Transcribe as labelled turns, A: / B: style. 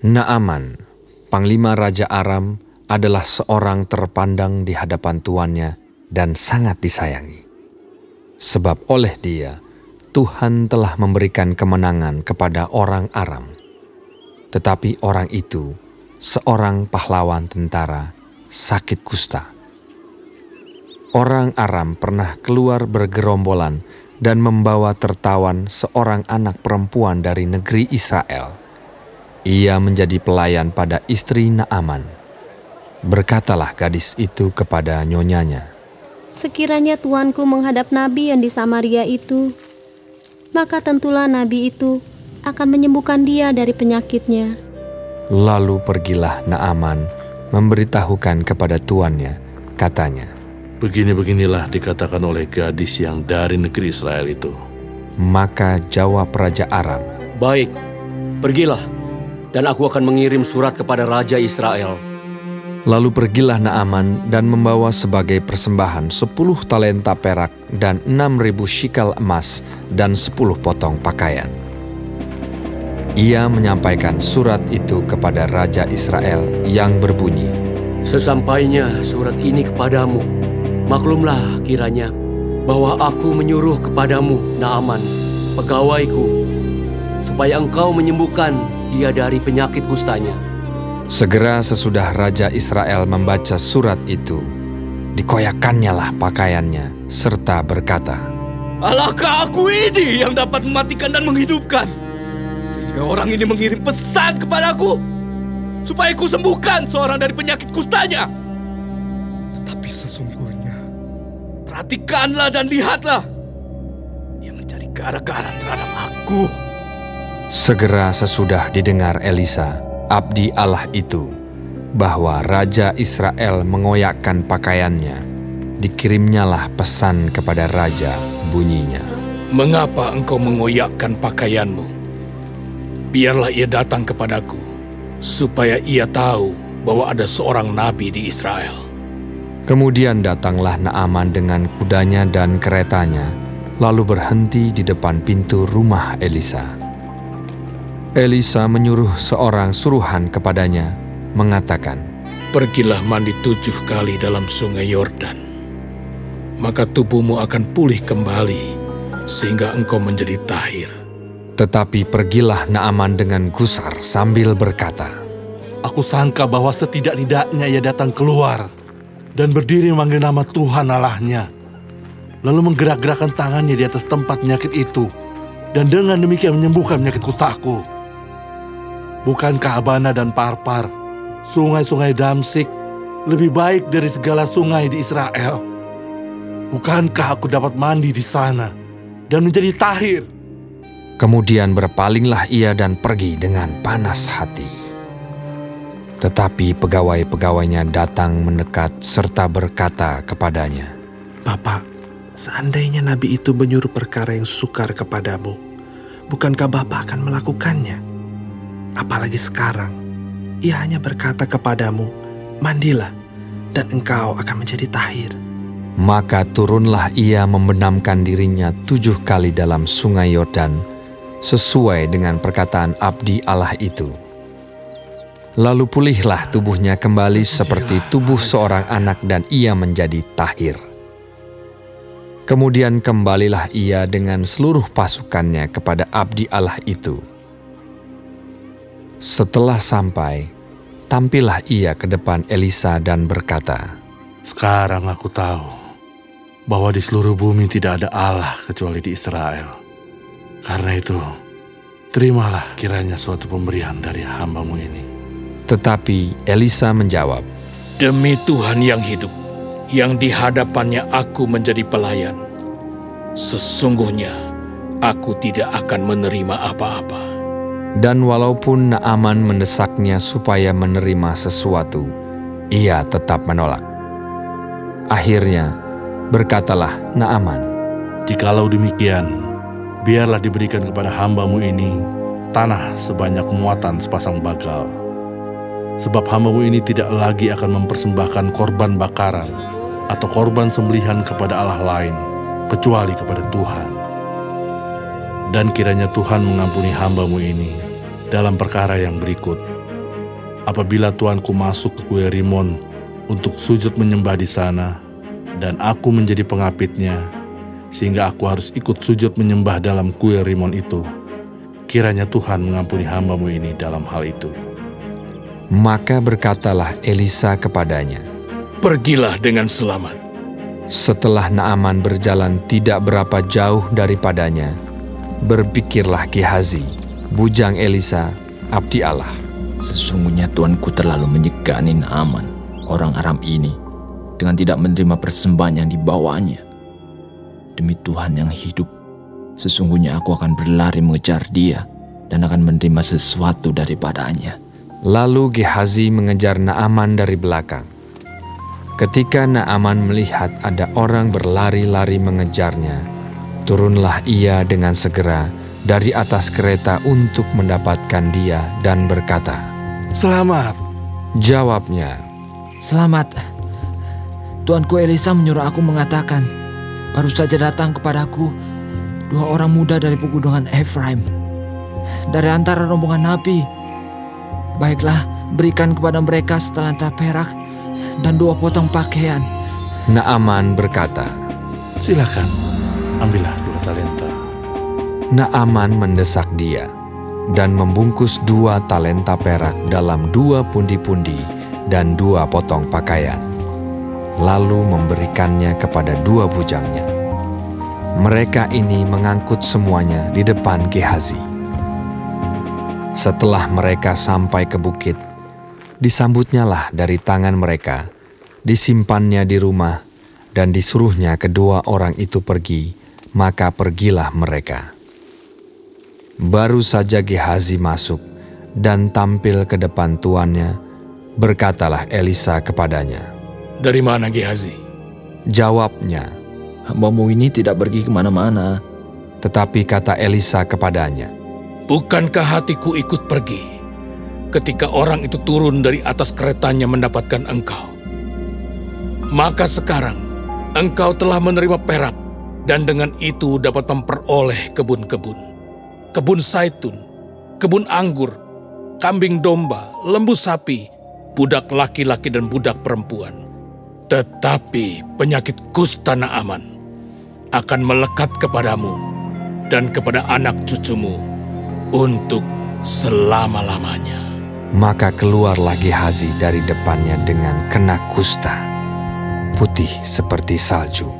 A: Naaman, panglima Raja Aram, adalah seorang terpandang di hadapan tuannya dan sangat disayangi. Sebab oleh dia, Tuhan telah memberikan kemenangan kepada orang Aram. Tetapi orang itu, seorang pahlawan tentara, sakit kusta. Orang Aram pernah keluar bergerombolan dan membawa tertawan seorang anak perempuan dari negeri Israel. Ia menjadi pelayan pada istri Naaman. Berkatalah gadis itu kepada nyonyanya,
B: Sekiranya tuanku menghadap nabi yang di Samaria itu, maka tentulah nabi itu akan menyembuhkan dia dari penyakitnya.
A: Lalu pergilah Naaman memberitahukan kepada tuannya, katanya,
C: Begini-beginilah dikatakan oleh gadis yang dari negeri Israel itu.
A: Maka jawab Raja Aram,
D: Baik, pergilah, dan aku akan mengirim surat kepada Raja Israel.
A: Lalu pergilah Naaman dan membawa sebagai persembahan sepuluh talenta perak dan enam ribu shikal emas dan sepuluh potong pakaian. Ia menyampaikan surat itu kepada Raja Israel yang berbunyi,
D: Sesampainya surat ini kepadamu, maklumlah kiranya bahwa aku menyuruh kepadamu, Naaman, pegawaiku, supaya engkau menyembuhkan dia dari penyakit kustanya.
A: Segera sesudah Raja Israel membaca surat itu, dikoyakannya lah pakaiannya, serta berkata,
E: Alahkah aku ini yang dapat mematikan dan menghidupkan? Sehingga orang ini mengirim pesan kepadaku supaya ku sembuhkan seorang dari penyakit kustanya. Tetapi sesungguhnya, perhatikanlah dan lihatlah. Dia mencari gara-gara terhadap aku.
A: Segera sesudah didengar Elisa, abdi Allah itu, bahwa Raja Israel mengoyakkan pakaiannya, dikirimnyalah pesan kepada Raja bunyinya.
E: Mengapa engkau mengoyakkan pakaianmu? Biarlah ia datang kepadaku, supaya ia tahu bahwa ada seorang nabi di Israel.
A: Kemudian datanglah Naaman dengan kudanya dan keretanya, lalu berhenti di depan pintu rumah Elisa. Elisa menyuruh seorang suruhan kepadanya, mengatakan,
E: Pergilah mandi tujuh kali dalam sungai Yordan. Maka tubuhmu akan pulih kembali, sehingga engkau menjadi tahir.
A: Tetapi pergilah Naaman dengan gusar sambil berkata,
C: Aku sangka bahwa setidak-tidaknya ia datang keluar dan berdiri memanggil nama Tuhan Allahnya. Lalu menggerak-gerakkan tangannya di atas tempat penyakit itu dan dengan demikian menyembuhkan penyakit kustaku. Bukankah Abana dan Parpar, sungai-sungai Damsik, lebih baik dari segala sungai di Israel? Bukankah aku dapat mandi di sana dan menjadi tahir?
A: Kemudian berpalinglah ia dan pergi dengan panas hati. Tetapi pegawai-pegawainya datang mendekat serta berkata kepadanya,
F: Bapak, seandainya nabi itu menyuruh perkara yang sukar kepadamu, bukankah Bapak akan melakukannya? Apalagi sekarang, ia hanya berkata kepadamu, mandilah, dan engkau akan menjadi tahir.
A: Maka turunlah ia membenamkan dirinya tujuh kali dalam sungai Yordan, sesuai dengan perkataan abdi Allah itu. Lalu pulihlah tubuhnya kembali seperti tubuh seorang anak dan ia menjadi tahir. Kemudian kembalilah ia dengan seluruh pasukannya kepada abdi Allah itu. Setelah sampai, tampillah ia ke depan Elisa dan berkata,
C: Sekarang aku tahu bahwa di seluruh bumi tidak ada Allah kecuali di Israel. Karena itu, terimalah kiranya suatu pemberian dari hambamu ini.
A: Tetapi Elisa menjawab,
E: Demi Tuhan yang hidup, yang di hadapannya aku menjadi pelayan. Sesungguhnya, aku tidak akan menerima apa-apa.
A: Dan walaupun Naaman mendesaknya supaya menerima sesuatu, ia tetap menolak. Akhirnya, berkatalah Naaman,
C: Jikalau demikian, biarlah diberikan kepada hambamu ini tanah sebanyak muatan sepasang bakal. Sebab hambamu ini tidak lagi akan mempersembahkan korban bakaran atau korban sembelihan kepada Allah lain, kecuali kepada Tuhan. Dan kiranya Tuhan mengampuni hambamu ini dalam perkara yang berikut, apabila tuanku masuk ke kue Rimon untuk sujud menyembah di sana, dan aku menjadi pengapitnya, sehingga aku harus ikut sujud menyembah dalam kue Rimon itu. Kiranya Tuhan mengampuni hambamu ini dalam hal itu.
A: Maka berkatalah Elisa kepadanya,
E: Pergilah dengan selamat.
A: Setelah Naaman berjalan tidak berapa jauh daripadanya, berpikirlah Gehazi, bujang Elisa, abdi Allah.
G: Sesungguhnya tuanku terlalu menyegani Naaman, orang Aram ini, dengan tidak menerima persembahan yang dibawanya. Demi Tuhan yang hidup, sesungguhnya aku akan berlari mengejar dia dan akan menerima sesuatu daripadanya.
A: Lalu Gehazi mengejar Naaman dari belakang. Ketika Naaman melihat ada orang berlari-lari mengejarnya, turunlah ia dengan segera dari atas kereta untuk mendapatkan dia dan berkata,
C: Selamat,
A: Jawabnya,
G: Selamat. Tuanku Elisa menyuruh aku mengatakan, baru saja datang kepadaku dua orang muda dari pegunungan Ephraim. Dari antara rombongan Nabi. Baiklah, berikan kepada mereka setalenta perak dan dua potong pakaian.
A: Naaman berkata,
C: silakan, ambillah talenta.
A: Naaman mendesak dia dan membungkus dua talenta perak dalam dua pundi-pundi dan dua potong pakaian, lalu memberikannya kepada dua bujangnya. Mereka ini mengangkut semuanya di depan Gehazi. Setelah mereka sampai ke bukit, disambutnyalah dari tangan mereka, disimpannya di rumah, dan disuruhnya kedua orang itu pergi, maka pergilah mereka. Baru saja Gehazi masuk dan tampil ke depan tuannya, berkatalah Elisa kepadanya.
E: Dari mana Gehazi?
A: Jawabnya,
G: Hambamu ini tidak pergi ke mana-mana.
A: tetapi kata Elisa kepadanya,
E: Bukankah hatiku ikut pergi ketika orang itu turun dari atas keretanya mendapatkan engkau? Maka sekarang engkau telah menerima perak dan dengan itu dapat memperoleh kebun-kebun. Kebun saitun, kebun anggur, kambing domba, lembu sapi, budak laki-laki dan budak perempuan. Tetapi penyakit kusta Naaman akan melekat kepadamu dan kepada anak cucumu untuk selama-lamanya.
A: maka keluarlah Gehazi dari depannya dengan kena kusta, putih seperti salju.